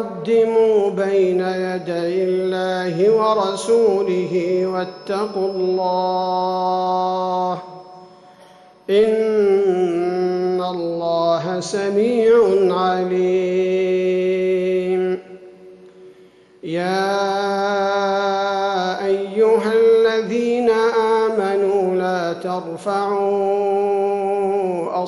لا تقدموا بين يدي الله ورسوله واتقوا الله إن الله سميع عليم. يا أيها الذين آمنوا لا ترفعوا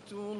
tout